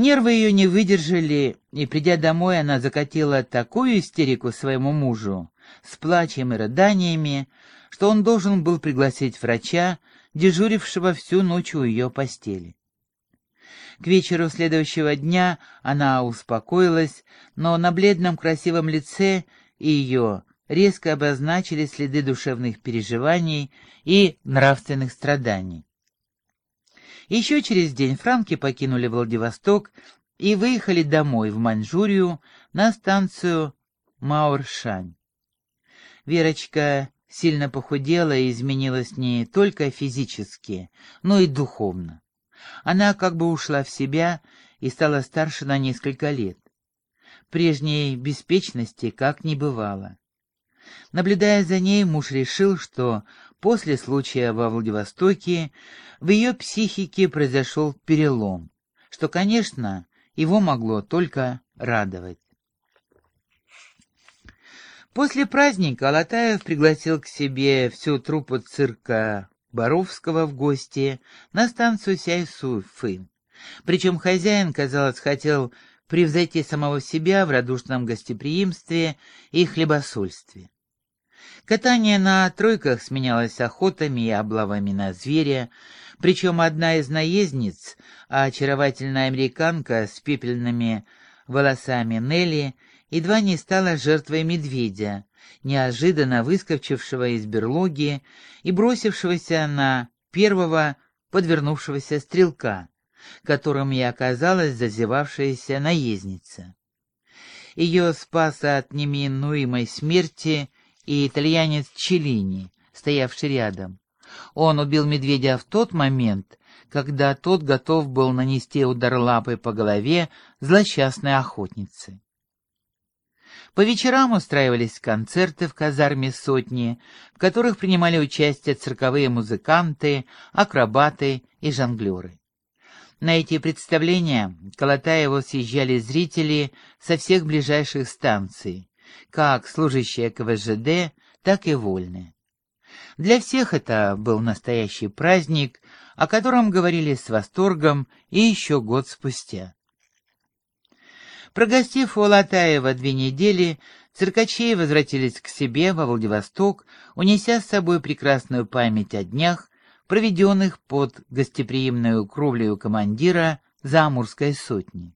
Нервы ее не выдержали, и, придя домой, она закатила такую истерику своему мужу с плачем и рыданиями, что он должен был пригласить врача, дежурившего всю ночь у ее постели. К вечеру следующего дня она успокоилась, но на бледном красивом лице ее резко обозначили следы душевных переживаний и нравственных страданий. Еще через день франки покинули Владивосток и выехали домой, в Маньчжурию, на станцию Мауршань. Верочка сильно похудела и изменилась не только физически, но и духовно. Она как бы ушла в себя и стала старше на несколько лет. Прежней беспечности как не бывало. Наблюдая за ней, муж решил, что после случая во Владивостоке в ее психике произошел перелом, что, конечно, его могло только радовать. После праздника Алатаев пригласил к себе всю труппу цирка Боровского в гости на станцию Сяйсуфы. Причем хозяин, казалось, хотел превзойти самого себя в радушном гостеприимстве и хлебосольстве. Катание на тройках сменялось охотами и облавами на зверя, причем одна из наездниц, а очаровательная американка с пепельными волосами Нелли, едва не стала жертвой медведя, неожиданно выскочившего из берлоги и бросившегося на первого подвернувшегося стрелка, которым и оказалась зазевавшаяся наездница. Ее спас от неминуемой смерти и итальянец Челини, стоявший рядом. Он убил медведя в тот момент, когда тот готов был нанести удар лапой по голове злосчастной охотницы. По вечерам устраивались концерты в казарме сотни, в которых принимали участие цирковые музыканты, акробаты и жонглеры. На эти представления Колотаеву съезжали зрители со всех ближайших станций, как служащие КВЖД, так и вольные. Для всех это был настоящий праздник, о котором говорили с восторгом и еще год спустя. Прогостив у Алатаева две недели, циркачи возвратились к себе во Владивосток, унеся с собой прекрасную память о днях, проведенных под гостеприимную кровлею командира Замурской сотни.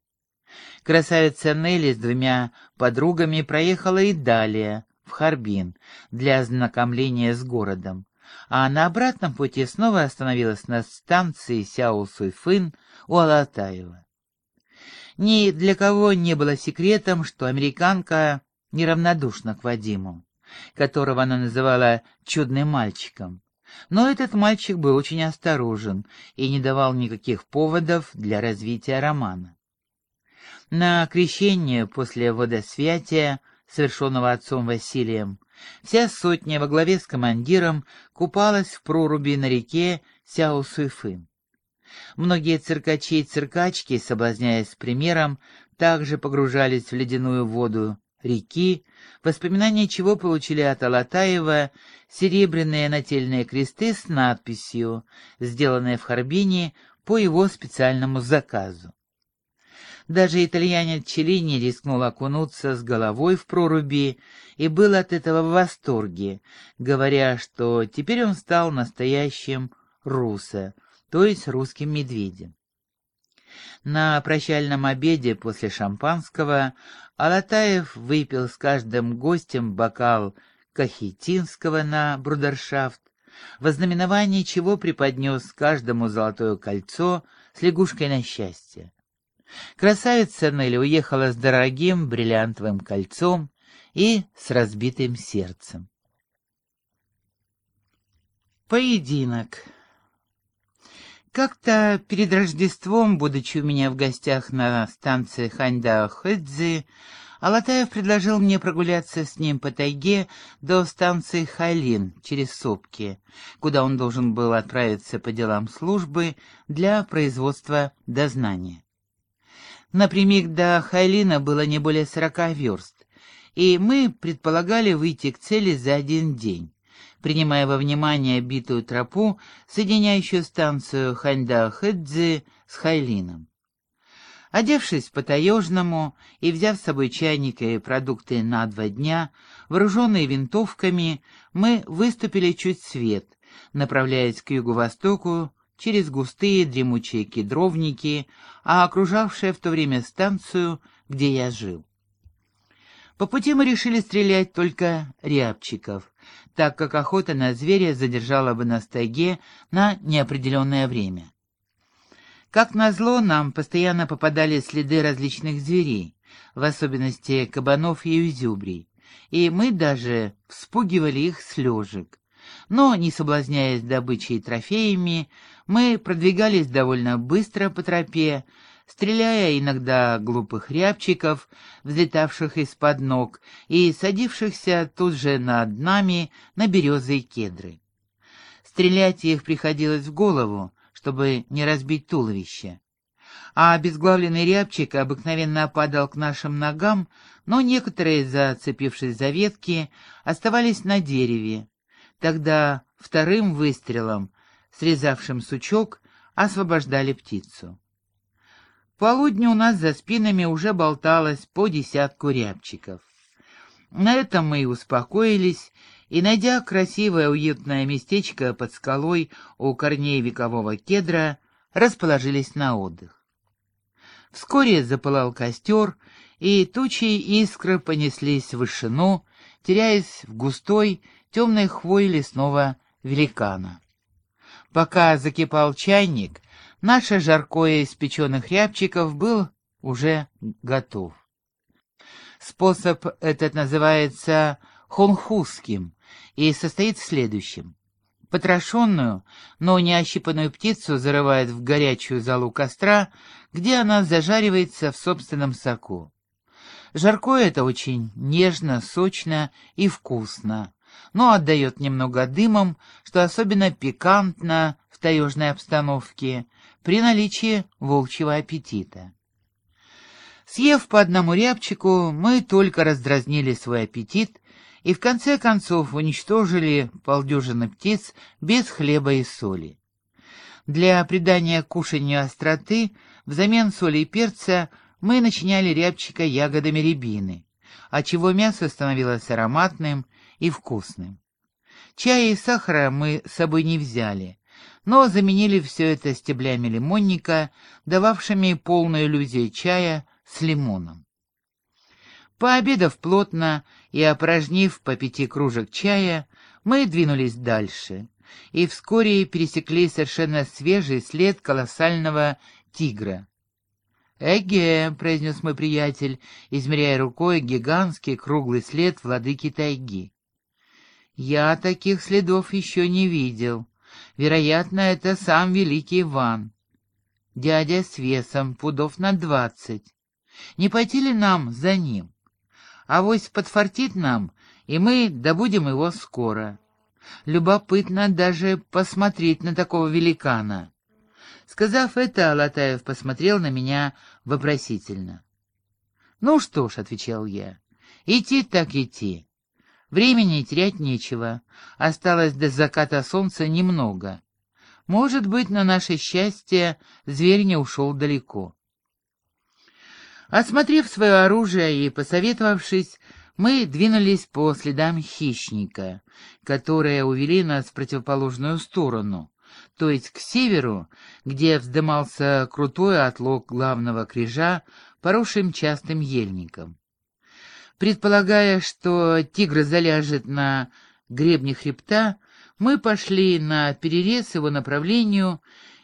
Красавица Нелли с двумя подругами проехала и далее, в Харбин, для ознакомления с городом, а на обратном пути снова остановилась на станции Сяо-Суйфын у Алатаева. Ни для кого не было секретом, что американка неравнодушна к Вадиму, которого она называла «чудным мальчиком». Но этот мальчик был очень осторожен и не давал никаких поводов для развития романа. На крещение после водосвятия, совершенного отцом Василием, вся сотня во главе с командиром купалась в проруби на реке Сяо-Суйфын. Многие циркачи и циркачки, соблазняясь примером, также погружались в ледяную воду реки, воспоминания чего получили от Алатаева серебряные нательные кресты с надписью, сделанные в Харбине по его специальному заказу. Даже итальянец Челини рискнул окунуться с головой в проруби и был от этого в восторге, говоря, что теперь он стал настоящим руссо, то есть русским медведем. На прощальном обеде после шампанского Алатаев выпил с каждым гостем бокал Кахетинского на брудершафт, во знаменовании чего преподнес каждому золотое кольцо с лягушкой на счастье. Красавица Нелли уехала с дорогим бриллиантовым кольцом и с разбитым сердцем. Поединок. Как-то перед Рождеством, будучи у меня в гостях на станции Ханьда-Хэдзи, Алатаев предложил мне прогуляться с ним по тайге до станции Хайлин через Сопки, куда он должен был отправиться по делам службы для производства дознания. Напрямик до Хайлина было не более сорока верст, и мы предполагали выйти к цели за один день, принимая во внимание битую тропу, соединяющую станцию Ханьда-Хэдзи с Хайлином. Одевшись по-таежному и взяв с собой чайник и продукты на два дня, вооруженные винтовками, мы выступили чуть свет, направляясь к юго-востоку через густые дремучие кедровники, а окружавшие в то время станцию, где я жил. По пути мы решили стрелять только рябчиков, так как охота на зверя задержала бы нас в тайге на неопределенное время. Как назло, нам постоянно попадали следы различных зверей, в особенности кабанов и изюбрей, и мы даже вспугивали их с лежек. Но, не соблазняясь добычей и трофеями, мы продвигались довольно быстро по тропе, стреляя иногда глупых рябчиков, взлетавших из-под ног и садившихся тут же над нами на березы и кедры. Стрелять их приходилось в голову, чтобы не разбить туловище. А обезглавленный рябчик обыкновенно падал к нашим ногам, но некоторые, зацепившись за ветки, оставались на дереве. Тогда вторым выстрелом, срезавшим сучок, освобождали птицу полудню у нас за спинами уже болталось по десятку рябчиков. На этом мы и успокоились, и, найдя красивое уютное местечко под скалой у корней векового кедра, расположились на отдых. Вскоре запылал костер, и тучи искры понеслись в вышину, теряясь в густой, темной хвой лесного великана. Пока закипал чайник, Наше жаркое из печеных рябчиков был уже готов. Способ этот называется хонхузским и состоит в следующем. Потрошенную, но не ощипанную птицу зарывают в горячую залу костра, где она зажаривается в собственном соку. Жаркое это очень нежно, сочно и вкусно, но отдает немного дымом, что особенно пикантно в таежной обстановке, при наличии волчьего аппетита. Съев по одному рябчику, мы только раздразнили свой аппетит и в конце концов уничтожили полдюжины птиц без хлеба и соли. Для придания кушанию остроты взамен соли и перца мы начиняли рябчика ягодами рябины, отчего мясо становилось ароматным и вкусным. Чая и сахара мы с собой не взяли, но заменили все это стеблями лимонника, дававшими полную иллюзию чая с лимоном. Пообедав плотно и опорожнив по пяти кружек чая, мы двинулись дальше и вскоре пересекли совершенно свежий след колоссального тигра. «Эге», — произнес мой приятель, измеряя рукой гигантский круглый след владыки тайги. «Я таких следов еще не видел. Вероятно, это сам великий Иван. Дядя с весом пудов на двадцать. Не пойти ли нам за ним? Авось подфартит нам, и мы добудем его скоро. Любопытно даже посмотреть на такого великана. Сказав это, Алатаев посмотрел на меня вопросительно. «Ну что ж», — отвечал я, — «идти так идти. Времени терять нечего. Осталось до заката солнца немного. Может быть, на наше счастье, зверь не ушел далеко. Осмотрев свое оружие и посоветовавшись, мы двинулись по следам хищника, которые увели нас в противоположную сторону, то есть к северу, где вздымался крутой отлог главного крижа, поросшим частым ельником. Предполагая, что тигр заляжет на гребне хребта, мы пошли на перерез его направлению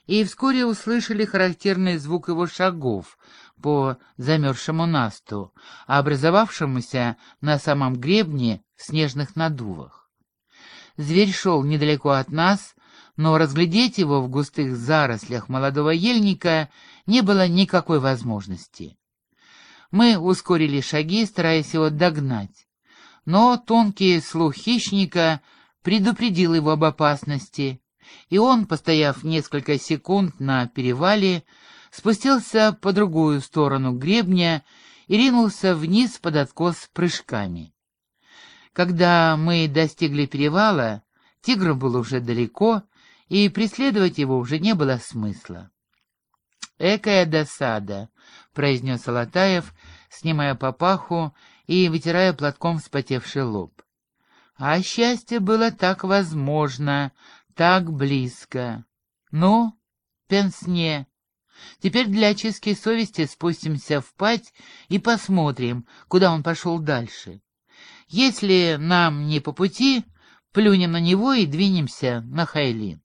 и вскоре услышали характерный звук его шагов по замерзшему насту, образовавшемуся на самом гребне в снежных надувах. Зверь шел недалеко от нас, но разглядеть его в густых зарослях молодого ельника не было никакой возможности. Мы ускорили шаги, стараясь его догнать. Но тонкий слух хищника предупредил его об опасности, и он, постояв несколько секунд на перевале, спустился по другую сторону гребня и ринулся вниз под откос прыжками. Когда мы достигли перевала, тигр был уже далеко, и преследовать его уже не было смысла. Экая досада, — произнес Алатаев, снимая папаху и вытирая платком вспотевший лоб. А счастье было так возможно, так близко. Ну, пенсне. Теперь для очистки совести спустимся в пать и посмотрим, куда он пошел дальше. Если нам не по пути, плюнем на него и двинемся на Хайлин.